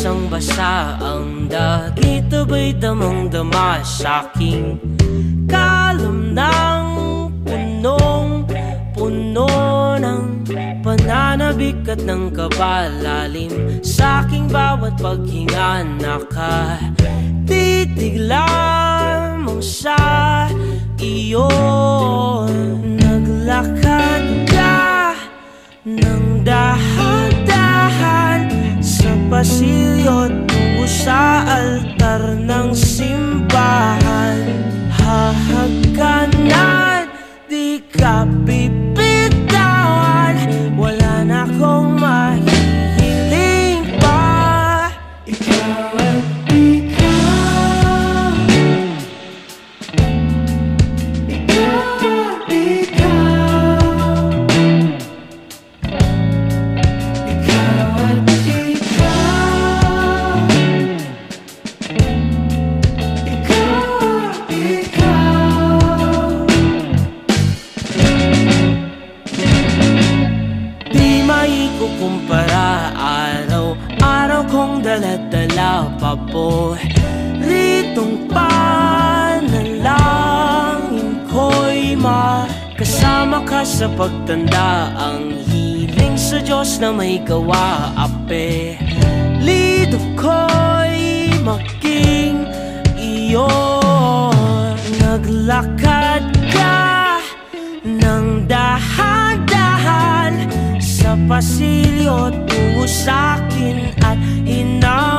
ang dagito ba'y damang-dama sa'king kalam ng punong puno ng pananabik at ng kabalalim Sa aking bawat paghinga nakatitig lamang sa iyo altar ng Araw-araw kong dala-dala pa po Ritong panalangin ko'y makasama ka sa pagtanda. Ang hiling sa Diyos na may gawa Ape, lido ko'y maging iyo Naglakad ka ng dahan-dahan Sa pasilyo tungo sa'kin at hinawa